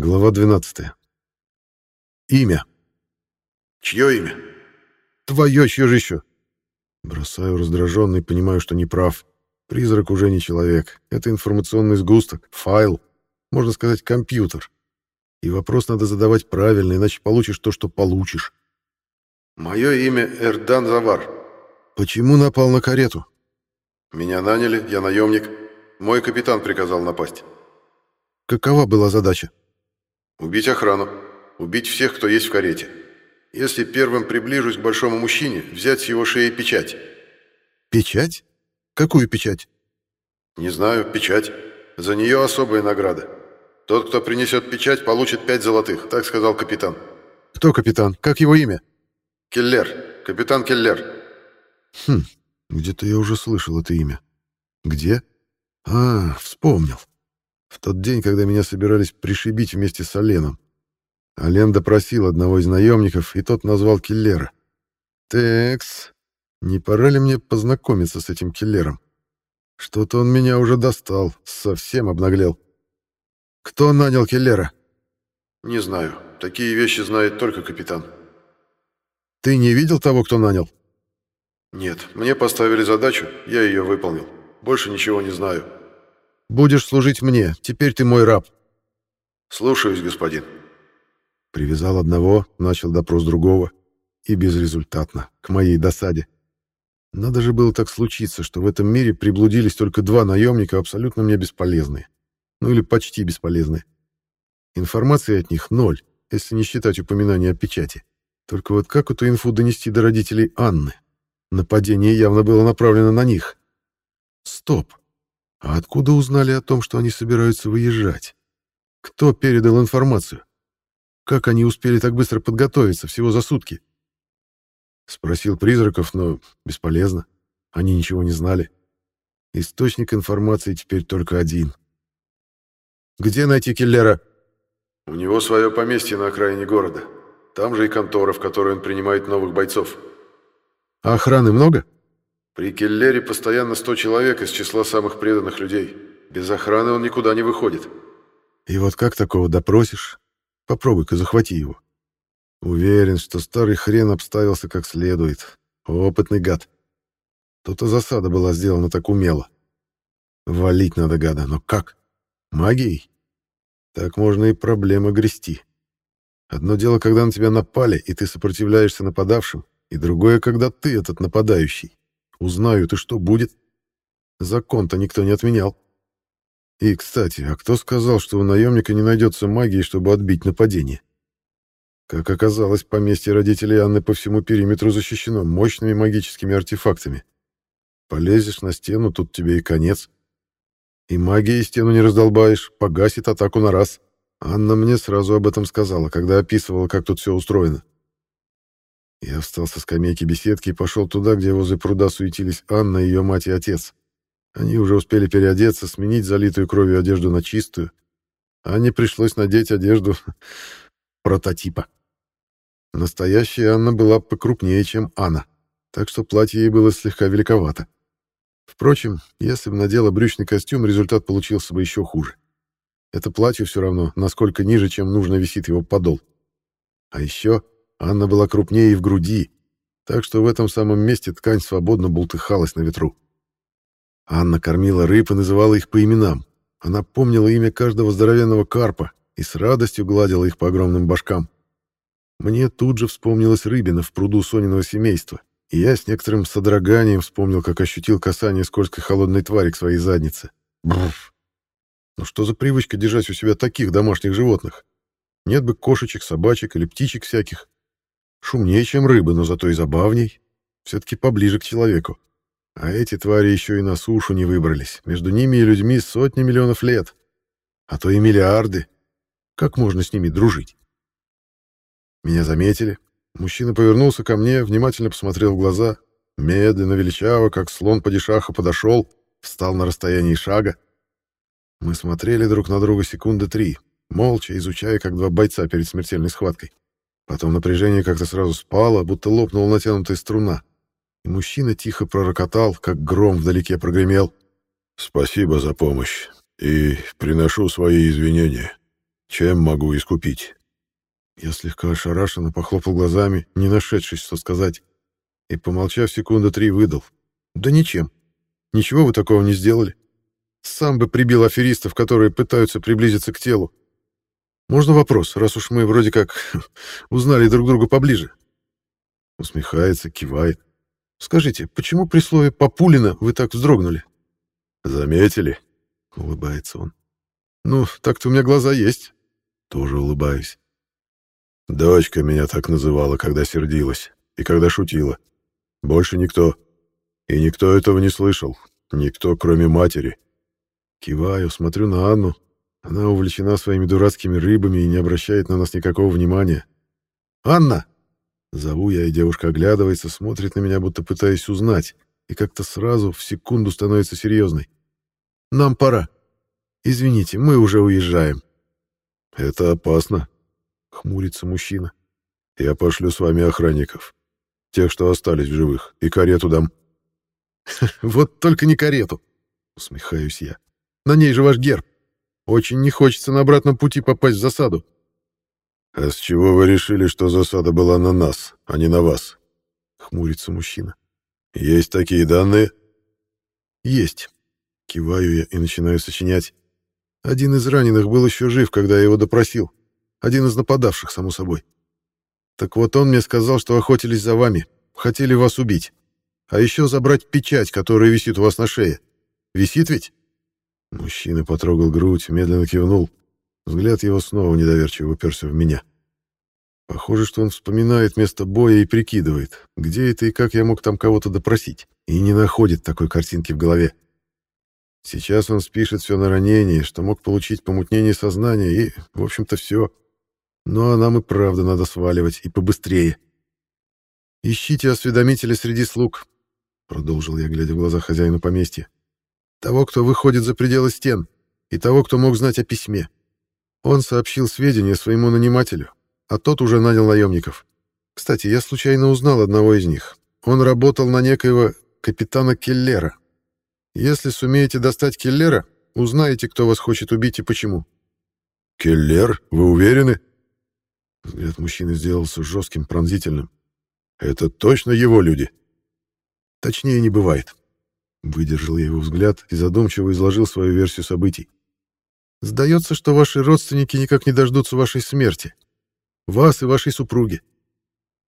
Глава 12. Имя. Чье имя? Твое чье же еще? Бросаю раздраженный, понимаю, что не прав. Призрак уже не человек. Это информационный сгусток, файл, можно сказать, компьютер. И вопрос надо задавать правильно, иначе получишь то, что получишь. Мое имя Эрдан Завар. Почему напал на карету? Меня наняли, я наемник. Мой капитан приказал напасть. Какова была задача? Убить охрану. Убить всех, кто есть в карете. Если первым приближусь к большому мужчине, взять с его шеи печать. Печать? Какую печать? Не знаю, печать. За нее особая награда. Тот, кто принесет печать, получит пять золотых, так сказал капитан. Кто капитан? Как его имя? Келлер. Капитан Келлер. Хм, где-то я уже слышал это имя. Где? А, вспомнил. В тот день, когда меня собирались пришибить вместе с Оленом. Олен допросил одного из наемников, и тот назвал Киллера. Текс, не пора ли мне познакомиться с этим Киллером? Что-то он меня уже достал, совсем обнаглел. Кто нанял Киллера? Не знаю. Такие вещи знает только капитан. Ты не видел того, кто нанял? Нет, мне поставили задачу, я ее выполнил. Больше ничего не знаю. Будешь служить мне, теперь ты мой раб. Слушаюсь, господин. Привязал одного, начал допрос другого. И безрезультатно, к моей досаде. Надо же было так случиться, что в этом мире приблудились только два наемника, абсолютно мне бесполезные. Ну или почти бесполезные. Информации от них ноль, если не считать упоминания о печати. Только вот как эту инфу донести до родителей Анны? Нападение явно было направлено на них. Стоп. А откуда узнали о том, что они собираются выезжать? Кто передал информацию? Как они успели так быстро подготовиться, всего за сутки? Спросил призраков, но бесполезно. Они ничего не знали. Источник информации теперь только один. «Где найти киллера?» «У него свое поместье на окраине города. Там же и контора, в которой он принимает новых бойцов». «А охраны много?» При Келлере постоянно 100 человек из числа самых преданных людей. Без охраны он никуда не выходит. И вот как такого допросишь? Попробуй-ка захвати его. Уверен, что старый хрен обставился как следует. Опытный гад. То-то засада была сделана так умело. Валить надо гада, но как? Магией? Так можно и проблемы грести. Одно дело, когда на тебя напали, и ты сопротивляешься нападавшим, и другое, когда ты этот нападающий. Узнают, и что будет? Закон-то никто не отменял. И, кстати, а кто сказал, что у наемника не найдется магии, чтобы отбить нападение? Как оказалось, поместье родителей Анны по всему периметру защищено мощными магическими артефактами. Полезешь на стену, тут тебе и конец. И магией стену не раздолбаешь, погасит атаку на раз. Анна мне сразу об этом сказала, когда описывала, как тут все устроено. Я встал со скамейки беседки и пошел туда, где возле пруда суетились Анна, ее мать и отец. Они уже успели переодеться, сменить залитую кровью одежду на чистую. Анне пришлось надеть одежду прототипа. Настоящая Анна была покрупнее, чем Анна, так что платье ей было слегка великовато. Впрочем, если бы надела брючный костюм, результат получился бы еще хуже. Это платье все равно, насколько ниже, чем нужно, висит его подол. А еще Анна была крупнее и в груди, так что в этом самом месте ткань свободно бултыхалась на ветру. Анна кормила рыб и называла их по именам. Она помнила имя каждого здоровенного карпа и с радостью гладила их по огромным башкам. Мне тут же вспомнилась рыбина в пруду Сониного семейства, и я с некоторым содроганием вспомнил, как ощутил касание скользкой холодной твари к своей заднице. Бррр. Ну что за привычка держать у себя таких домашних животных? Нет бы кошечек, собачек или птичек всяких. Шумнее, чем рыбы, но зато и забавней. Все-таки поближе к человеку. А эти твари еще и на сушу не выбрались. Между ними и людьми сотни миллионов лет. А то и миллиарды. Как можно с ними дружить? Меня заметили. Мужчина повернулся ко мне, внимательно посмотрел в глаза. Медленно, величаво, как слон по дешаху, подошел, встал на расстоянии шага. Мы смотрели друг на друга секунды три, молча изучая, как два бойца перед смертельной схваткой. Потом напряжение как-то сразу спало, будто лопнула натянутая струна. И мужчина тихо пророкотал, как гром вдалеке прогремел. «Спасибо за помощь и приношу свои извинения. Чем могу искупить?» Я слегка ошарашенно похлопал глазами, не нашедшись, что сказать, и, помолчав секунды три, выдал. «Да ничем. Ничего вы такого не сделали. Сам бы прибил аферистов, которые пытаются приблизиться к телу. Можно вопрос, раз уж мы вроде как узнали друг друга поближе?» Усмехается, кивает. «Скажите, почему при слове «Папулина» вы так вздрогнули?» «Заметили?» — улыбается он. «Ну, так-то у меня глаза есть». Тоже улыбаюсь. Дочка меня так называла, когда сердилась и когда шутила. Больше никто. И никто этого не слышал. Никто, кроме матери. Киваю, смотрю на Анну. Она увлечена своими дурацкими рыбами и не обращает на нас никакого внимания. «Анна!» Зову я, и девушка оглядывается, смотрит на меня, будто пытаясь узнать, и как-то сразу в секунду становится серьезной. «Нам пора. Извините, мы уже уезжаем». «Это опасно», хмурится мужчина. Я пошлю с вами охранников. Тех, что остались в живых. И карету дам. Вот только не карету, усмехаюсь я. На ней же ваш герб. Очень не хочется на обратном пути попасть в засаду. А с чего вы решили, что засада была на нас, а не на вас? Хмурится мужчина. Есть такие данные? Есть. Киваю я и начинаю сочинять. Один из раненых был еще жив, когда я его допросил. Один из нападавших, само собой. Так вот он мне сказал, что охотились за вами, хотели вас убить. А еще забрать печать, которая висит у вас на шее. Висит ведь?» Мужчина потрогал грудь, медленно кивнул. Взгляд его снова недоверчиво уперся в меня. Похоже, что он вспоминает место боя и прикидывает, где это и как я мог там кого-то допросить, и не находит такой картинки в голове. Сейчас он спишет все на ранение, что мог получить помутнение сознания, и, в общем-то, все. Ну а нам и правда надо сваливать, и побыстрее. «Ищите осведомителя среди слуг», — продолжил я, глядя в глаза хозяину поместья. «Того, кто выходит за пределы стен, и того, кто мог знать о письме. Он сообщил сведения своему нанимателю, а тот уже нанял наемников. Кстати, я случайно узнал одного из них. Он работал на некоего капитана Келлера. Если сумеете достать Келлера, узнаете, кто вас хочет убить и почему». «Келлер? Вы уверены?» Взгляд мужчины сделался жестким, пронзительным. «Это точно его люди?» «Точнее не бывает». Выдержал я его взгляд и задумчиво изложил свою версию событий. «Сдается, что ваши родственники никак не дождутся вашей смерти. Вас и вашей супруги.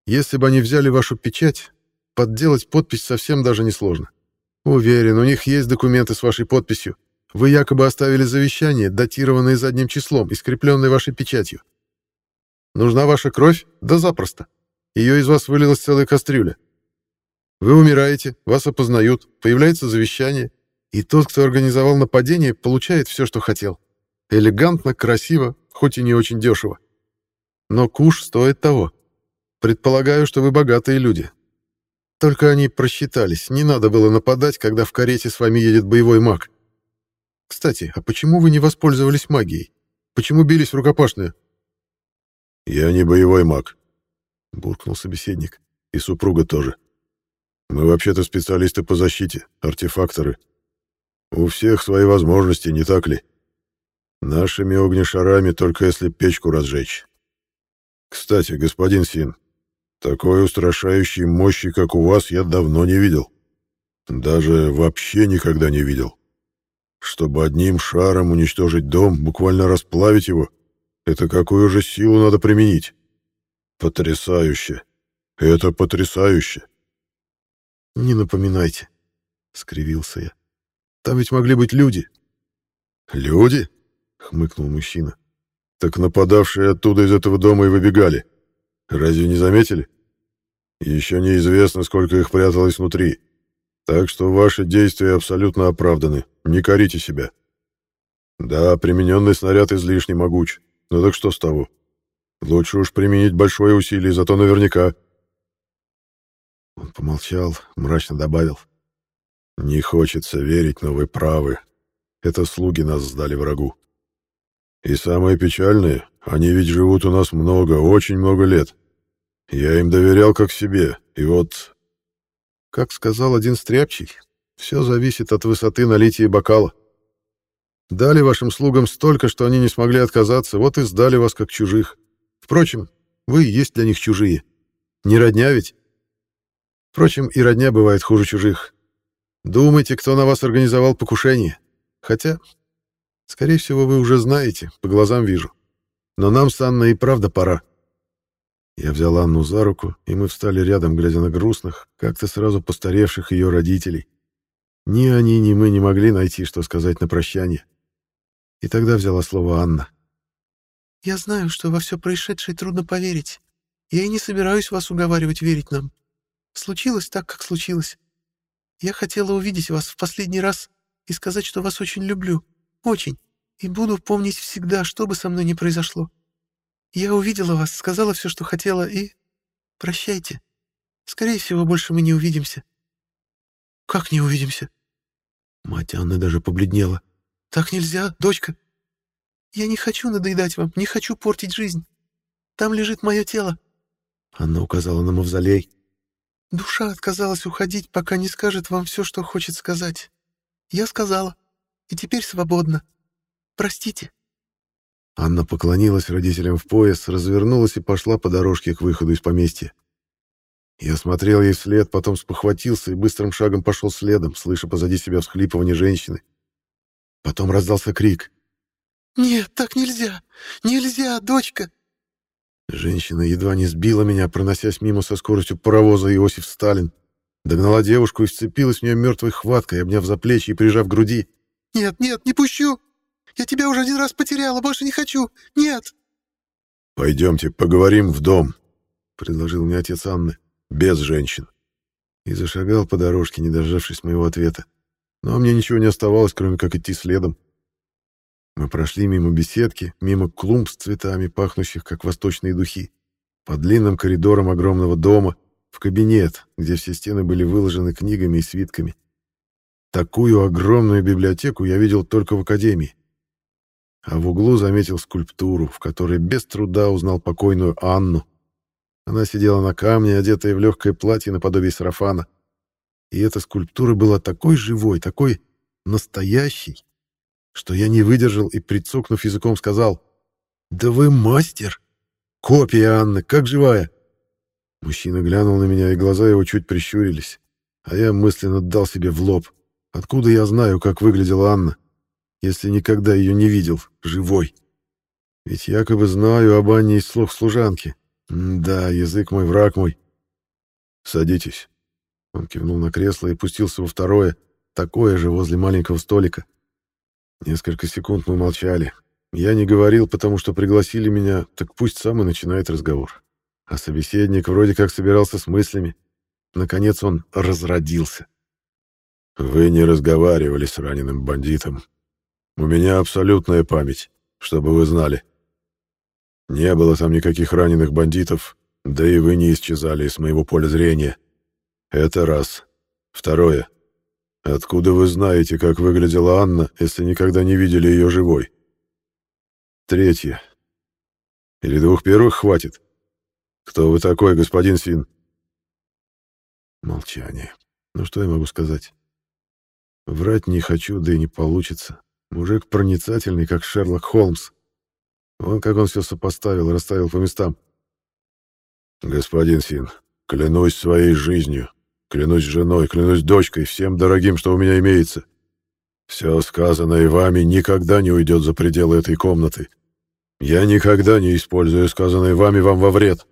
Если бы они взяли вашу печать, подделать подпись совсем даже несложно. Уверен, у них есть документы с вашей подписью. Вы якобы оставили завещание, датированное задним числом и скрепленное вашей печатью. Нужна ваша кровь? Да запросто. Ее из вас вылилась целая кастрюля. Вы умираете, вас опознают, появляется завещание, и тот, кто организовал нападение, получает все, что хотел. Элегантно, красиво, хоть и не очень дешево. Но куш стоит того. Предполагаю, что вы богатые люди. Только они просчитались, не надо было нападать, когда в карете с вами едет боевой маг. Кстати, а почему вы не воспользовались магией? Почему бились в рукопашную? «Я не боевой маг», — буркнул собеседник. «И супруга тоже. Мы вообще-то специалисты по защите, артефакторы. У всех свои возможности, не так ли? Нашими огнешарами только если печку разжечь. Кстати, господин Син, такой устрашающей мощи, как у вас, я давно не видел. Даже вообще никогда не видел. Чтобы одним шаром уничтожить дом, буквально расплавить его — это какую же силу надо применить? Потрясающе. Это потрясающе. Не напоминайте, скривился я. Там ведь могли быть люди. Люди? хмыкнул мужчина. Так нападавшие оттуда из этого дома и выбегали. Разве не заметили? Еще неизвестно, сколько их пряталось внутри. Так что ваши действия абсолютно оправданы. Не корите себя. Да, примененный снаряд излишне могуч. Ну так что с того? Лучше уж применить большое усилие, зато наверняка. Он помолчал, мрачно добавил. Не хочется верить, но вы правы. Это слуги нас сдали врагу. И самое печальное, они ведь живут у нас много, очень много лет. Я им доверял как себе, и вот... Как сказал один стряпчий, все зависит от высоты налития бокала. Дали вашим слугам столько, что они не смогли отказаться, вот и сдали вас как чужих. Впрочем, вы и есть для них чужие. Не родня ведь? Впрочем, и родня бывает хуже чужих. Думайте, кто на вас организовал покушение. Хотя, скорее всего, вы уже знаете, по глазам вижу. Но нам с Анной и правда пора. Я взял Анну за руку, и мы встали рядом, глядя на грустных, как-то сразу постаревших ее родителей. Ни они, ни мы не могли найти, что сказать на прощание. И тогда взяла слово Анна. «Я знаю, что во все происшедшее трудно поверить. Я и не собираюсь вас уговаривать верить нам. Случилось так, как случилось. Я хотела увидеть вас в последний раз и сказать, что вас очень люблю. Очень. И буду помнить всегда, что бы со мной ни произошло. Я увидела вас, сказала все, что хотела, и... Прощайте. Скорее всего, больше мы не увидимся. Как не увидимся? Мать Анны даже побледнела. Так нельзя, дочка. Я не хочу надоедать вам, не хочу портить жизнь. Там лежит мое тело. Анна указала на мавзолей. Душа отказалась уходить, пока не скажет вам все, что хочет сказать. Я сказала, и теперь свободна. Простите». Анна поклонилась родителям в пояс, развернулась и пошла по дорожке к выходу из поместья. Я смотрел ей вслед, потом спохватился и быстрым шагом пошел следом, слыша позади себя всхлипывание женщины. Потом раздался крик. «Нет, так нельзя! Нельзя, дочка!» Женщина едва не сбила меня, проносясь мимо со скоростью паровоза Иосиф Сталин. Догнала девушку и вцепилась в нее мертвой хваткой, обняв за плечи и прижав к груди. «Нет, нет, не пущу! Я тебя уже один раз потеряла, больше не хочу! Нет!» «Пойдемте, поговорим в дом», — предложил мне отец Анны, — «без женщин». И зашагал по дорожке, не дождавшись моего ответа. Но мне ничего не оставалось, кроме как идти следом. Мы прошли мимо беседки, мимо клумб с цветами, пахнущих как восточные духи, по длинным коридорам огромного дома, в кабинет, где все стены были выложены книгами и свитками. Такую огромную библиотеку я видел только в академии. А в углу заметил скульптуру, в которой без труда узнал покойную Анну. Она сидела на камне, одетая в легкое платье наподобие сарафана. И эта скульптура была такой живой, такой настоящей, что я не выдержал и, прицокнув языком, сказал «Да вы мастер! Копия Анны, как живая!» Мужчина глянул на меня, и глаза его чуть прищурились, а я мысленно дал себе в лоб. Откуда я знаю, как выглядела Анна, если никогда ее не видел, живой? Ведь якобы знаю об Анне из слов служанки. М да, язык мой, враг мой. «Садитесь». Он кивнул на кресло и пустился во второе, такое же возле маленького столика. Несколько секунд мы молчали. Я не говорил, потому что пригласили меня, так пусть сам и начинает разговор. А собеседник вроде как собирался с мыслями. Наконец он разродился. «Вы не разговаривали с раненым бандитом. У меня абсолютная память, чтобы вы знали. Не было там никаких раненых бандитов, да и вы не исчезали из моего поля зрения. Это раз. Второе. Откуда вы знаете, как выглядела Анна, если никогда не видели ее живой? Третье. Или двух первых хватит? Кто вы такой, господин Син? Молчание. Ну что я могу сказать? Врать не хочу, да и не получится. Мужик проницательный, как Шерлок Холмс. Вон как он все сопоставил, расставил по местам. Господин Син, клянусь своей жизнью, Клянусь женой, клянусь дочкой, всем дорогим, что у меня имеется. Все сказанное вами никогда не уйдет за пределы этой комнаты. Я никогда не использую сказанное вами вам во вред.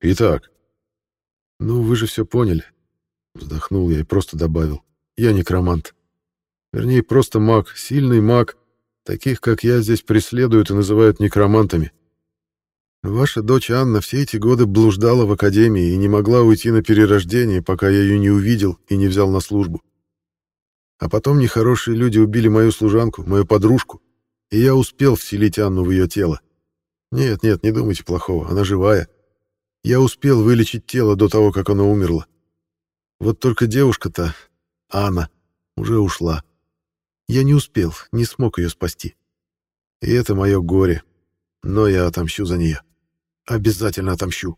Итак. Ну, вы же все поняли. Вздохнул я и просто добавил. Я некромант. Вернее, просто маг, сильный маг. Таких, как я, здесь преследуют и называют некромантами. Ваша дочь Анна все эти годы блуждала в академии и не могла уйти на перерождение, пока я ее не увидел и не взял на службу. А потом нехорошие люди убили мою служанку, мою подружку, и я успел вселить Анну в ее тело. Нет, нет, не думайте плохого, она живая. Я успел вылечить тело до того, как оно умерло. Вот только девушка-то, Анна, уже ушла. Я не успел, не смог ее спасти. И это мое горе, но я отомщу за нее. Обязательно отомщу.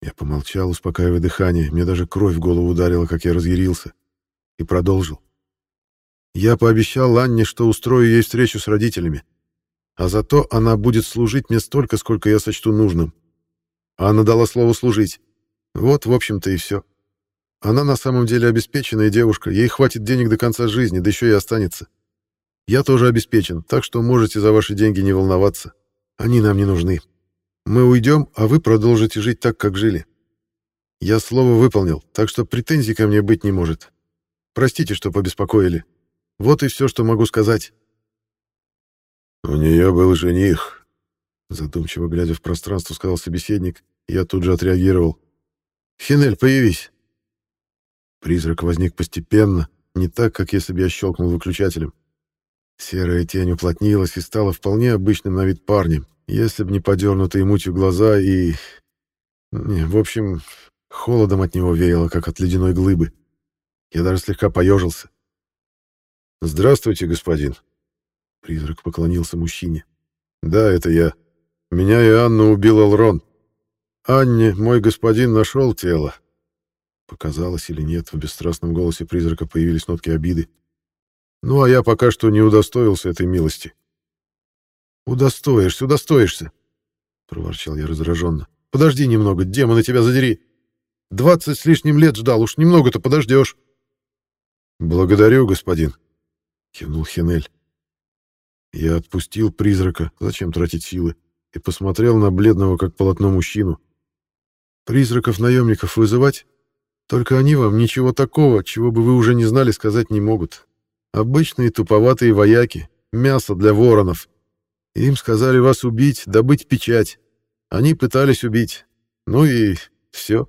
Я помолчал, успокаивая дыхание. Мне даже кровь в голову ударила, как я разъярился. И продолжил. Я пообещал Анне, что устрою ей встречу с родителями. А зато она будет служить мне столько, сколько я сочту нужным. Анна дала слово служить. Вот, в общем-то, и все. Она на самом деле обеспеченная девушка, ей хватит денег до конца жизни, да еще и останется. Я тоже обеспечен, так что можете за ваши деньги не волноваться. Они нам не нужны. Мы уйдем, а вы продолжите жить так, как жили. Я слово выполнил, так что претензий ко мне быть не может. Простите, что побеспокоили. Вот и все, что могу сказать. У нее был жених, задумчиво глядя в пространство, сказал собеседник. Я тут же отреагировал. Хинель, появись. Призрак возник постепенно, не так, как если бы я щелкнул выключателем. Серая тень уплотнилась и стала вполне обычным на вид парнем, если бы не подернутые мутью глаза и... Не, в общем, холодом от него веяло, как от ледяной глыбы. Я даже слегка поежился. «Здравствуйте, господин». Призрак поклонился мужчине. «Да, это я. Меня и Анну убил Алрон. Анне мой господин нашел тело». Показалось или нет, в бесстрастном голосе призрака появились нотки обиды. Ну, а я пока что не удостоился этой милости. «Удостоишься, удостоишься!» — проворчал я раздраженно. «Подожди немного, демона тебя задери! Двадцать с лишним лет ждал, уж немного-то подождешь!» «Благодарю, господин!» — кивнул Хенель. Я отпустил призрака, зачем тратить силы, и посмотрел на бледного, как полотно, мужчину. «Призраков-наемников вызывать? Только они вам ничего такого, чего бы вы уже не знали, сказать не могут. Обычные туповатые вояки, мясо для воронов. Им сказали вас убить, добыть печать. Они пытались убить. Ну и все.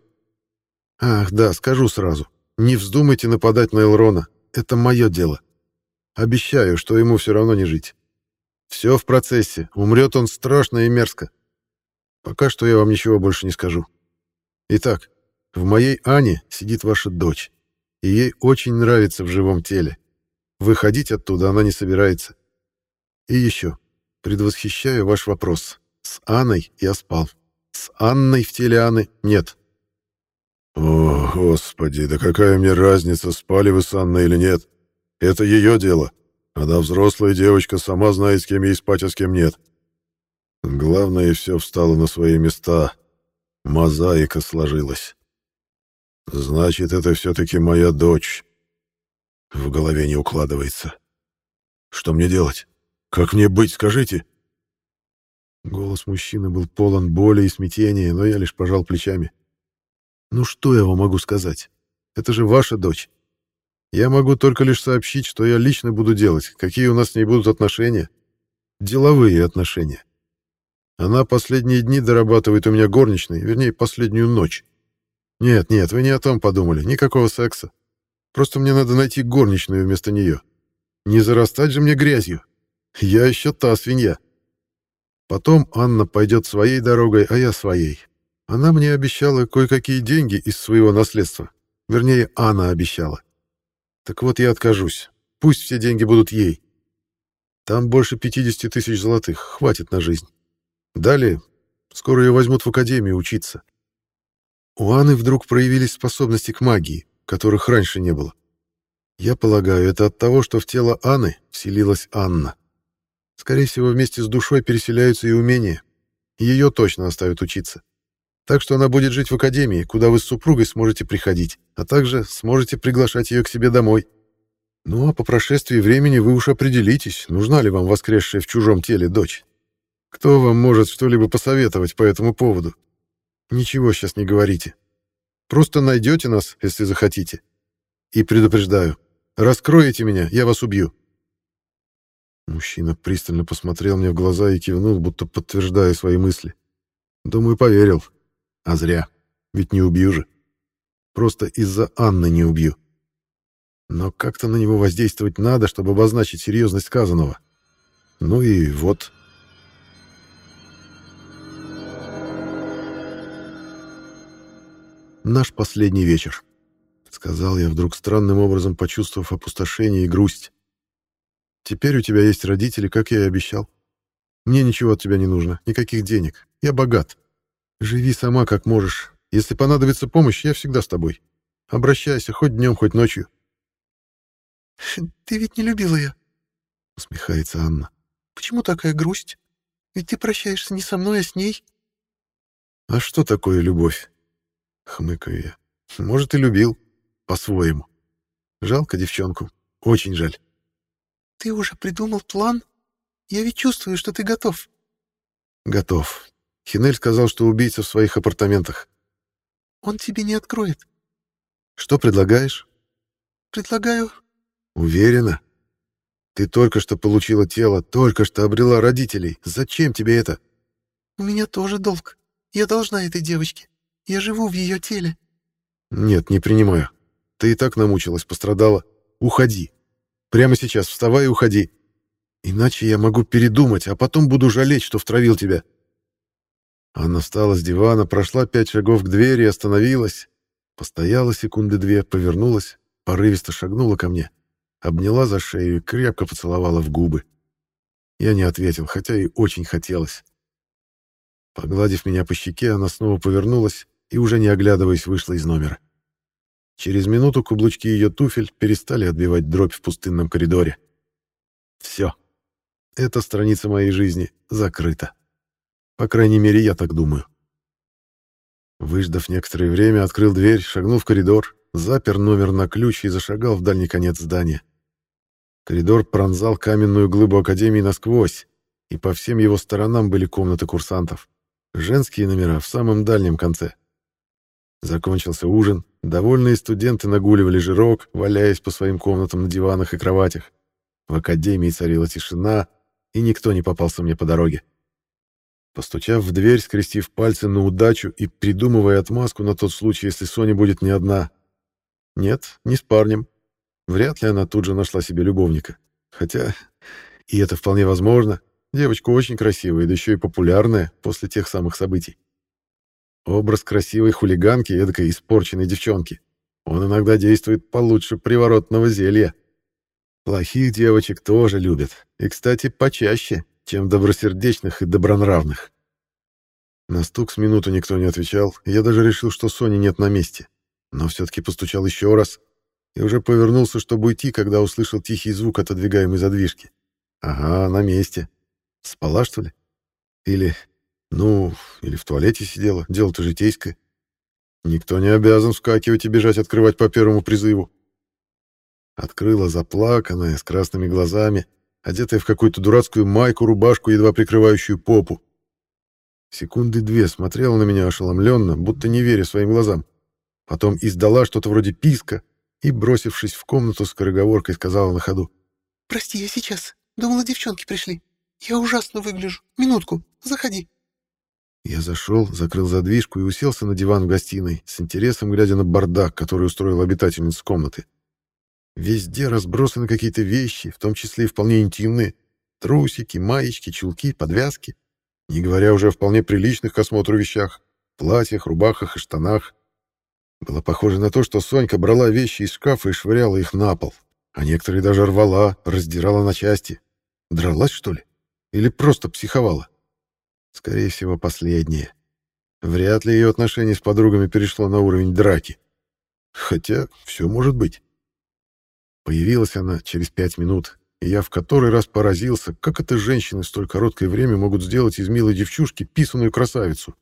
Ах, да, скажу сразу. Не вздумайте нападать на Элрона. Это мое дело. Обещаю, что ему все равно не жить. Все в процессе. Умрет он страшно и мерзко. Пока что я вам ничего больше не скажу. Итак, в моей Ане сидит ваша дочь, и ей очень нравится в живом теле. Выходить оттуда она не собирается. И еще. Предвосхищаю ваш вопрос. С Анной я спал. С Анной в теле Анны нет. О, господи, да какая мне разница, спали вы с Анной или нет? Это ее дело. Она взрослая девочка, сама знает, с кем ей спать, а с кем нет. Главное, все встало на свои места. Мозаика сложилась. Значит, это все-таки моя дочь. В голове не укладывается. Что мне делать? Как мне быть, скажите?» Голос мужчины был полон боли и смятения, но я лишь пожал плечами. «Ну что я вам могу сказать? Это же ваша дочь. Я могу только лишь сообщить, что я лично буду делать, какие у нас с ней будут отношения. Деловые отношения. Она последние дни дорабатывает у меня горничной, вернее, последнюю ночь. Нет, нет, вы не о том подумали, никакого секса. Просто мне надо найти горничную вместо нее. Не зарастать же мне грязью. Я еще та свинья. Потом Анна пойдет своей дорогой, а я своей. Она мне обещала кое-какие деньги из своего наследства. Вернее, Анна обещала. Так вот я откажусь. Пусть все деньги будут ей. Там больше 50 тысяч золотых, хватит на жизнь. Далее, скоро ее возьмут в академию учиться. У Анны вдруг проявились способности к магии которых раньше не было. Я полагаю, это от того, что в тело Анны вселилась Анна. Скорее всего, вместе с душой переселяются и умения. Ее точно оставят учиться. Так что она будет жить в академии, куда вы с супругой сможете приходить, а также сможете приглашать ее к себе домой. Ну а по прошествии времени вы уж определитесь, нужна ли вам воскресшая в чужом теле дочь. Кто вам может что-либо посоветовать по этому поводу? Ничего сейчас не говорите. Просто найдете нас, если захотите. И предупреждаю, раскроете меня, я вас убью». Мужчина пристально посмотрел мне в глаза и кивнул, будто подтверждая свои мысли. Думаю, поверил. А зря. Ведь не убью же. Просто из-за Анны не убью. Но как-то на него воздействовать надо, чтобы обозначить серьезность сказанного. Ну и вот... наш последний вечер», — сказал я, вдруг странным образом почувствовав опустошение и грусть. «Теперь у тебя есть родители, как я и обещал. Мне ничего от тебя не нужно, никаких денег. Я богат. Живи сама, как можешь. Если понадобится помощь, я всегда с тобой. Обращайся хоть днем, хоть ночью». Ты ведь не любил ее, — усмехается Анна. Почему такая грусть? Ведь ты прощаешься не со мной, а с ней. А что такое любовь? Хмыкаю я. Может, и любил. По-своему. Жалко девчонку. Очень жаль. Ты уже придумал план? Я ведь чувствую, что ты готов. Готов. Хинель сказал, что убийца в своих апартаментах. Он тебе не откроет. Что предлагаешь? Предлагаю... Уверена? Ты только что получила тело, только что обрела родителей. Зачем тебе это? У меня тоже долг. Я должна этой девочке. Я живу в ее теле. Нет, не принимаю. Ты и так намучилась, пострадала. Уходи. Прямо сейчас вставай и уходи. Иначе я могу передумать, а потом буду жалеть, что втравил тебя. Она встала с дивана, прошла пять шагов к двери и остановилась. Постояла секунды две, повернулась, порывисто шагнула ко мне, обняла за шею и крепко поцеловала в губы. Я не ответил, хотя и очень хотелось. Погладив меня по щеке, она снова повернулась и, уже не оглядываясь, вышла из номера. Через минуту каблучки ее туфель перестали отбивать дробь в пустынном коридоре. Все. Эта страница моей жизни закрыта. По крайней мере, я так думаю. Выждав некоторое время, открыл дверь, шагнул в коридор, запер номер на ключ и зашагал в дальний конец здания. Коридор пронзал каменную глыбу Академии насквозь, и по всем его сторонам были комнаты курсантов. Женские номера в самом дальнем конце. Закончился ужин, довольные студенты нагуливали жирок, валяясь по своим комнатам на диванах и кроватях. В академии царила тишина, и никто не попался мне по дороге. Постучав в дверь, скрестив пальцы на удачу и придумывая отмазку на тот случай, если Соня будет не одна. Нет, не с парнем. Вряд ли она тут же нашла себе любовника. Хотя, и это вполне возможно, Девочка очень красивая, да еще и популярная после тех самых событий. Образ красивой хулиганки, эдакой испорченной девчонки. Он иногда действует получше приворотного зелья. Плохих девочек тоже любят. И, кстати, почаще, чем добросердечных и добронравных. На стук с минуту никто не отвечал, я даже решил, что Сони нет на месте. Но все-таки постучал еще раз и уже повернулся, чтобы уйти, когда услышал тихий звук отодвигаемой задвижки. Ага, на месте. Спала, что ли? Или, ну, или в туалете сидела. Дело-то житейское. Никто не обязан вскакивать и бежать открывать по первому призыву. Открыла заплаканная, с красными глазами, одетая в какую-то дурацкую майку, рубашку, едва прикрывающую попу. Секунды две смотрела на меня ошеломленно, будто не веря своим глазам. Потом издала что-то вроде писка и, бросившись в комнату с скороговоркой, сказала на ходу. «Прости, я сейчас. Думала, девчонки пришли». «Я ужасно выгляжу. Минутку, заходи». Я зашел, закрыл задвижку и уселся на диван в гостиной, с интересом глядя на бардак, который устроил обитательница комнаты. Везде разбросаны какие-то вещи, в том числе и вполне интимные. Трусики, маечки, чулки, подвязки. Не говоря уже о вполне приличных к осмотру вещах. Платьях, рубахах и штанах. Было похоже на то, что Сонька брала вещи из шкафа и швыряла их на пол. А некоторые даже рвала, раздирала на части. Дралась, что ли? Или просто психовала? Скорее всего, последнее. Вряд ли ее отношение с подругами перешло на уровень драки. Хотя все может быть. Появилась она через пять минут, и я в который раз поразился, как это женщины в столь короткое время могут сделать из милой девчушки писаную красавицу.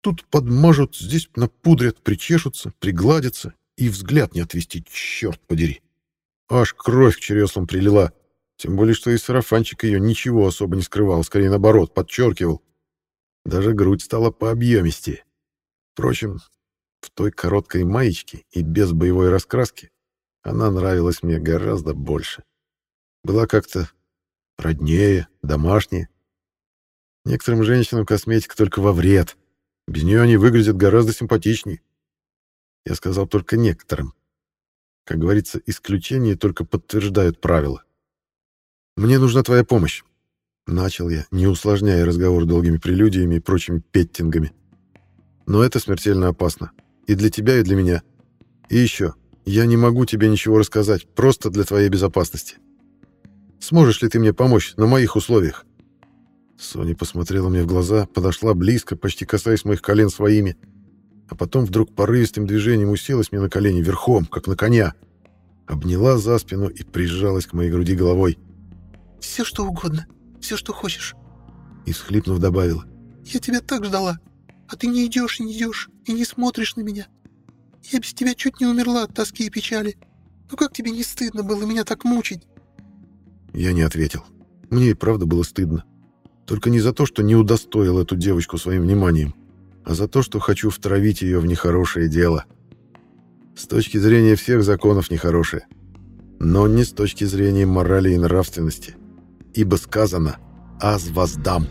Тут подмажут, здесь напудрят, причешутся, пригладятся, и взгляд не отвести, черт подери. Аж кровь к череслам прилила. Тем более, что и сарафанчик ее ничего особо не скрывал, скорее наоборот, подчеркивал. Даже грудь стала пообъемистее. Впрочем, в той короткой маечке и без боевой раскраски она нравилась мне гораздо больше. Была как-то роднее, домашнее. Некоторым женщинам косметика только во вред. Без нее они выглядят гораздо симпатичнее. Я сказал только некоторым. Как говорится, исключения только подтверждают правила. «Мне нужна твоя помощь», — начал я, не усложняя разговор долгими прелюдиями и прочими петтингами. «Но это смертельно опасно. И для тебя, и для меня. И еще, я не могу тебе ничего рассказать, просто для твоей безопасности. Сможешь ли ты мне помочь на моих условиях?» Соня посмотрела мне в глаза, подошла близко, почти касаясь моих колен своими, а потом вдруг порывистым движением уселась мне на колени верхом, как на коня. обняла за спину и прижалась к моей груди головой. «Все, что угодно, все, что хочешь». И, всхлипнув, добавила. «Я тебя так ждала, а ты не идешь и не идешь, и не смотришь на меня. Я без тебя чуть не умерла от тоски и печали. Ну как тебе не стыдно было меня так мучить?» Я не ответил. Мне и правда было стыдно. Только не за то, что не удостоил эту девочку своим вниманием, а за то, что хочу втравить ее в нехорошее дело. С точки зрения всех законов нехорошее. Но не с точки зрения морали и нравственности. Ибо сказано «Аз воздам».